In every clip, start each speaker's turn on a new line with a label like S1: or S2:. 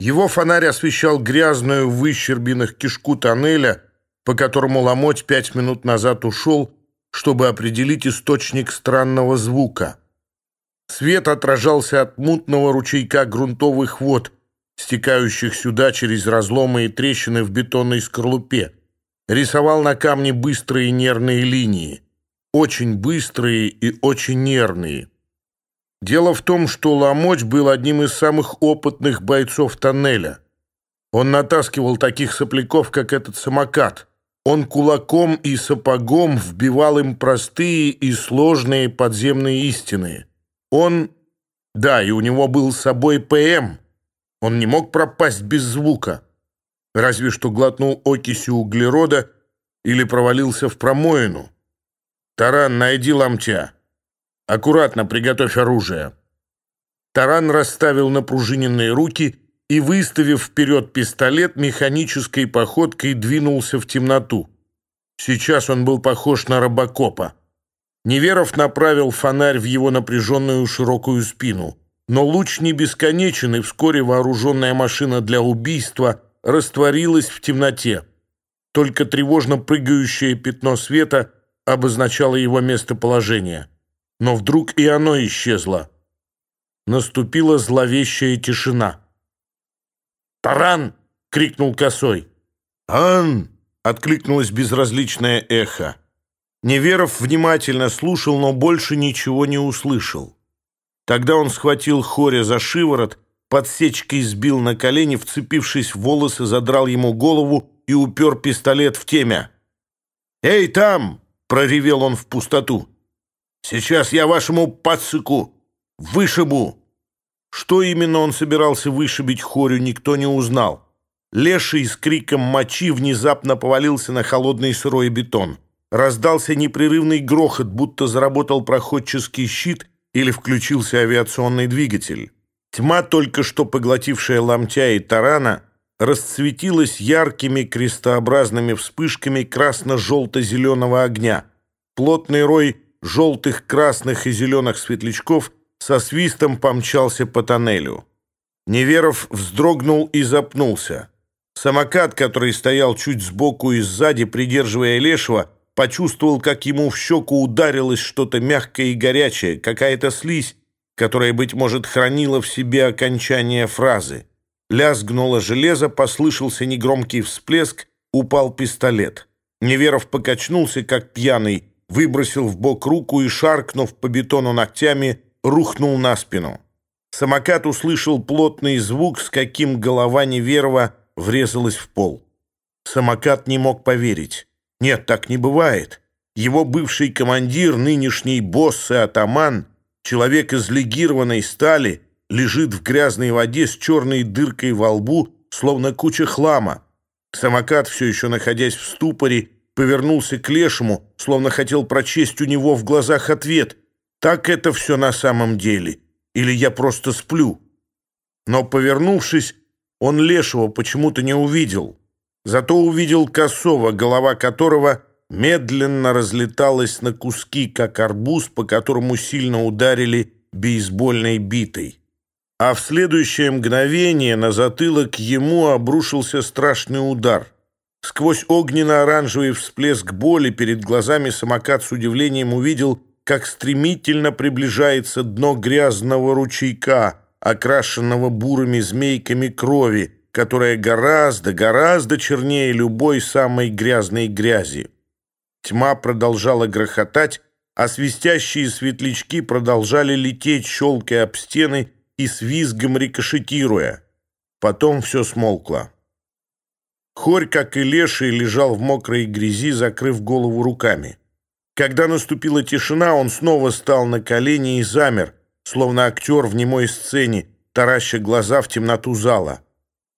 S1: Его фонарь освещал грязную в выщербинах кишку тоннеля, по которому ломоть пять минут назад ушел, чтобы определить источник странного звука. Свет отражался от мутного ручейка грунтовых вод, стекающих сюда через разломы и трещины в бетонной скорлупе. Рисовал на камне быстрые нервные линии. Очень быстрые и очень нервные. Дело в том, что Ламоч был одним из самых опытных бойцов тоннеля. Он натаскивал таких сопляков, как этот самокат. Он кулаком и сапогом вбивал им простые и сложные подземные истины. Он... Да, и у него был с собой ПМ. Он не мог пропасть без звука. Разве что глотнул окисью углерода или провалился в промоину. «Таран, найди ломтя!» Аккуратно приготовь оружие». Таран расставил напружиненные руки и, выставив вперед пистолет, механической походкой двинулся в темноту. Сейчас он был похож на робокопа. Неверов направил фонарь в его напряженную широкую спину. Но луч не бесконечен, и вскоре вооруженная машина для убийства растворилась в темноте. Только тревожно прыгающее пятно света обозначало его местоположение но вдруг и оно исчезло. Наступила зловещая тишина. «Таран!» — крикнул косой. «Ан!» — откликнулось безразличное эхо. Неверов внимательно слушал, но больше ничего не услышал. Тогда он схватил Хоря за шиворот, подсечкой сбил на колени, вцепившись в волосы, задрал ему голову и упер пистолет в темя. «Эй, там!» — проревел он в пустоту. Сейчас я вашему пацыку вышибу!» Что именно он собирался вышибить хорю, никто не узнал. Леший с криком мочи внезапно повалился на холодный сырой бетон. Раздался непрерывный грохот, будто заработал проходческий щит или включился авиационный двигатель. Тьма, только что поглотившая ломтя и тарана, расцветилась яркими крестообразными вспышками красно-желто-зеленого огня. Плотный рой желтых, красных и зеленых светлячков со свистом помчался по тоннелю. Неверов вздрогнул и запнулся. Самокат, который стоял чуть сбоку и сзади, придерживая Лешего, почувствовал, как ему в щеку ударилось что-то мягкое и горячее, какая-то слизь, которая, быть может, хранила в себе окончание фразы. Лязгнуло железо, послышался негромкий всплеск, упал пистолет. Неверов покачнулся, как пьяный, выбросил в бок руку и, шаркнув по бетону ногтями, рухнул на спину. Самокат услышал плотный звук, с каким голова неверова врезалась в пол. Самокат не мог поверить. Нет, так не бывает. Его бывший командир, нынешний босс и атаман, человек из легированной стали, лежит в грязной воде с черной дыркой во лбу, словно куча хлама. Самокат, все еще находясь в ступоре, повернулся к лешему, словно хотел прочесть у него в глазах ответ. «Так это все на самом деле. Или я просто сплю?» Но, повернувшись, он лешего почему-то не увидел. Зато увидел косого, голова которого медленно разлеталась на куски, как арбуз, по которому сильно ударили бейсбольной битой. А в следующее мгновение на затылок ему обрушился страшный удар – Сквозь огненно-оранжевый всплеск боли перед глазами самокат с удивлением увидел, как стремительно приближается дно грязного ручейка, окрашенного бурыми змейками крови, которая гораздо, гораздо чернее любой самой грязной грязи. Тьма продолжала грохотать, а свистящие светлячки продолжали лететь, щелкая об стены и с визгом рикошетируя. Потом все смолкло как и леший лежал в мокрой грязи, закрыв голову руками. Когда наступила тишина, он снова стал на колени и замер, словно актер в немой сцене, тараща глаза в темноту зала.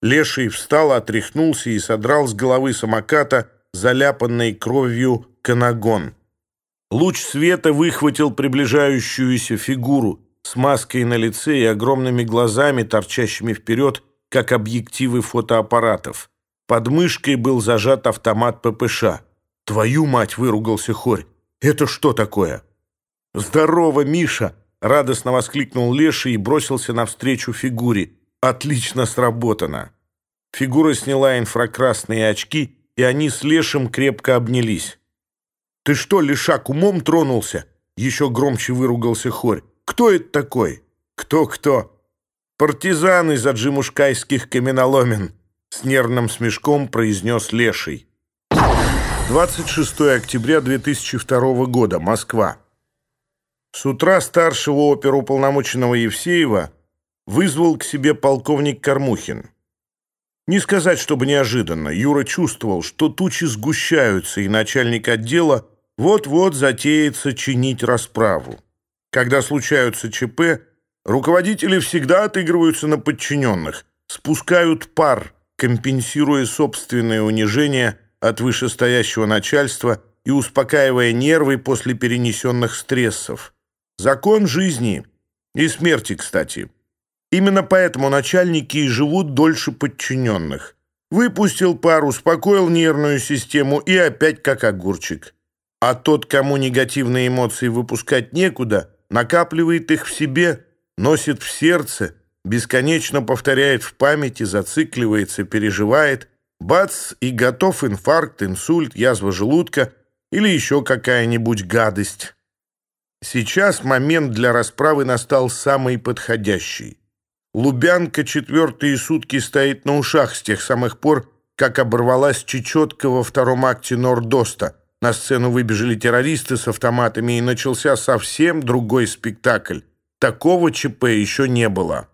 S1: Леший встал, отряхнулся и содрал с головы самоката, заляпанный кровью, канагон. Луч света выхватил приближающуюся фигуру с маской на лице и огромными глазами, торчащими вперед, как объективы фотоаппаратов. Подмышкой был зажат автомат ППШ. «Твою мать!» — выругался Хорь. «Это что такое?» «Здорово, Миша!» — радостно воскликнул Леша и бросился навстречу фигуре. «Отлично сработано!» Фигура сняла инфракрасные очки, и они с Лешем крепко обнялись. «Ты что, Лешак, умом тронулся?» Еще громче выругался Хорь. «Кто это такой?» «Кто-кто?» «Партизан из аджимушкайских каменоломен», с нервным смешком произнес Леший. 26 октября 2002 года. Москва. С утра старшего оперуполномоченного Евсеева вызвал к себе полковник Кормухин. Не сказать, чтобы неожиданно. Юра чувствовал, что тучи сгущаются, и начальник отдела вот-вот затеется чинить расправу. Когда случаются ЧП, руководители всегда отыгрываются на подчиненных, спускают пар, компенсируя собственное унижение от вышестоящего начальства и успокаивая нервы после перенесенных стрессов. Закон жизни и смерти, кстати. Именно поэтому начальники и живут дольше подчиненных. Выпустил пар, успокоил нервную систему и опять как огурчик. А тот, кому негативные эмоции выпускать некуда, накапливает их в себе, носит в сердце – бесконечно повторяет в памяти, зацикливается, переживает. Бац, и готов инфаркт, инсульт, язва желудка или еще какая-нибудь гадость. Сейчас момент для расправы настал самый подходящий. Лубянка четвертые сутки стоит на ушах с тех самых пор, как оборвалась чечетка во втором акте Нордоста. На сцену выбежали террористы с автоматами, и начался совсем другой спектакль. Такого ЧП еще не было.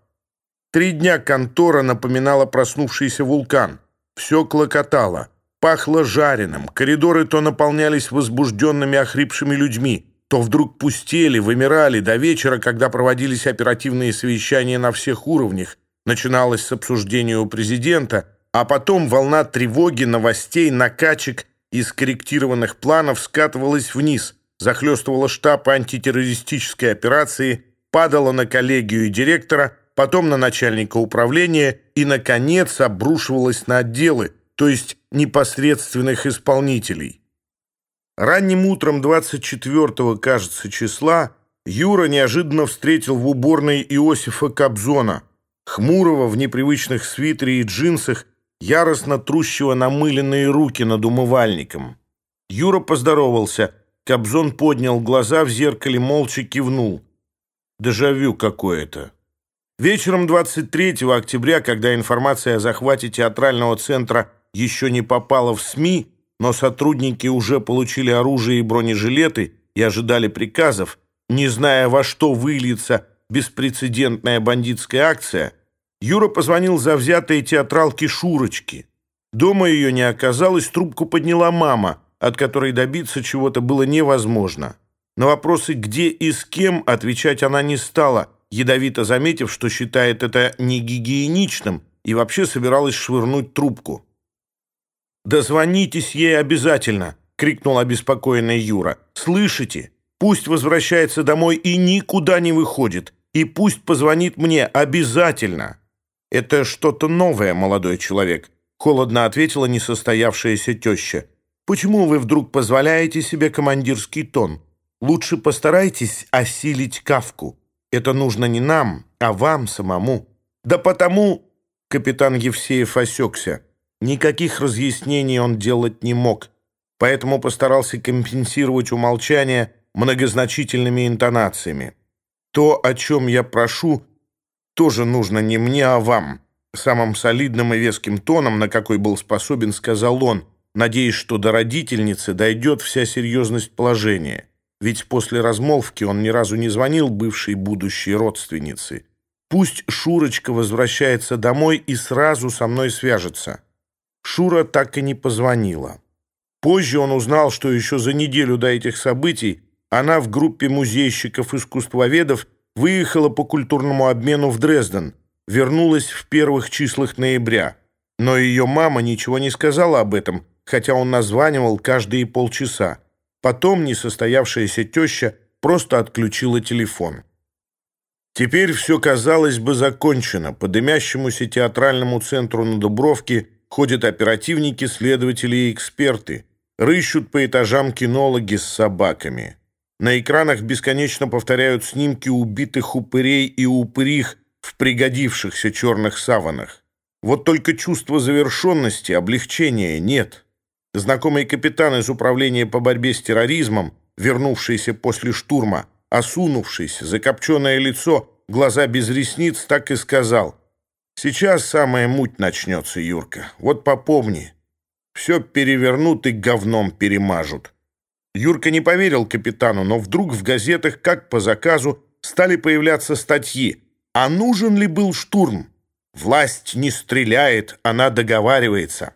S1: Три дня контора напоминала проснувшийся вулкан. Все клокотало, пахло жареным, коридоры то наполнялись возбужденными охрипшими людьми, то вдруг пустели, вымирали до вечера, когда проводились оперативные совещания на всех уровнях. Начиналось с обсуждения у президента, а потом волна тревоги, новостей, накачек и скорректированных планов скатывалась вниз, захлестывала штаб антитеррористической операции, падала на коллегию директора – потом на начальника управления и, наконец, обрушивалась на отделы, то есть непосредственных исполнителей. Ранним утром 24-го, кажется, числа Юра неожиданно встретил в уборной Иосифа Кобзона, хмурого в непривычных свитере и джинсах, яростно трущего намыленные руки над умывальником. Юра поздоровался. Кобзон поднял глаза в зеркале, молча кивнул. Дежавю какое-то. Вечером 23 октября, когда информация о захвате театрального центра еще не попала в СМИ, но сотрудники уже получили оружие и бронежилеты и ожидали приказов, не зная, во что выльется беспрецедентная бандитская акция, Юра позвонил за взятые театралки Шурочки. Дома ее не оказалось, трубку подняла мама, от которой добиться чего-то было невозможно. На вопросы «где и с кем» отвечать она не стала – ядовито заметив, что считает это негигиеничным и вообще собиралась швырнуть трубку. «Дозвонитесь ей обязательно!» — крикнул обеспокоенный Юра. «Слышите? Пусть возвращается домой и никуда не выходит. И пусть позвонит мне обязательно!» «Это что-то новое, молодой человек», — холодно ответила несостоявшаяся теща. «Почему вы вдруг позволяете себе командирский тон? Лучше постарайтесь осилить кавку. Это нужно не нам, а вам самому. Да потому...» Капитан Евсеев осекся. Никаких разъяснений он делать не мог, поэтому постарался компенсировать умолчание многозначительными интонациями. «То, о чем я прошу, тоже нужно не мне, а вам», самым солидным и веским тоном, на какой был способен, сказал он, надеясь, что до родительницы дойдет вся серьезность положения. Ведь после размолвки он ни разу не звонил бывшей будущей родственнице. «Пусть Шурочка возвращается домой и сразу со мной свяжется». Шура так и не позвонила. Позже он узнал, что еще за неделю до этих событий она в группе музейщиков-искусствоведов выехала по культурному обмену в Дрезден, вернулась в первых числах ноября. Но ее мама ничего не сказала об этом, хотя он названивал каждые полчаса. Потом несостоявшаяся теща просто отключила телефон. Теперь все, казалось бы, закончено. По дымящемуся театральному центру на Дубровке – Ходят оперативники, следователи и эксперты. Рыщут по этажам кинологи с собаками. На экранах бесконечно повторяют снимки убитых упырей и упырих в пригодившихся черных саванах. Вот только чувства завершенности, облегчения нет. Знакомый капитан из управления по борьбе с терроризмом, вернувшийся после штурма, осунувшийся, закопченное лицо, глаза без ресниц, так и сказал. «Сейчас самая муть начнется, Юрка. Вот попомни. Все перевернут и говном перемажут». Юрка не поверил капитану, но вдруг в газетах, как по заказу, стали появляться статьи. А нужен ли был штурм? Власть не стреляет, она договаривается.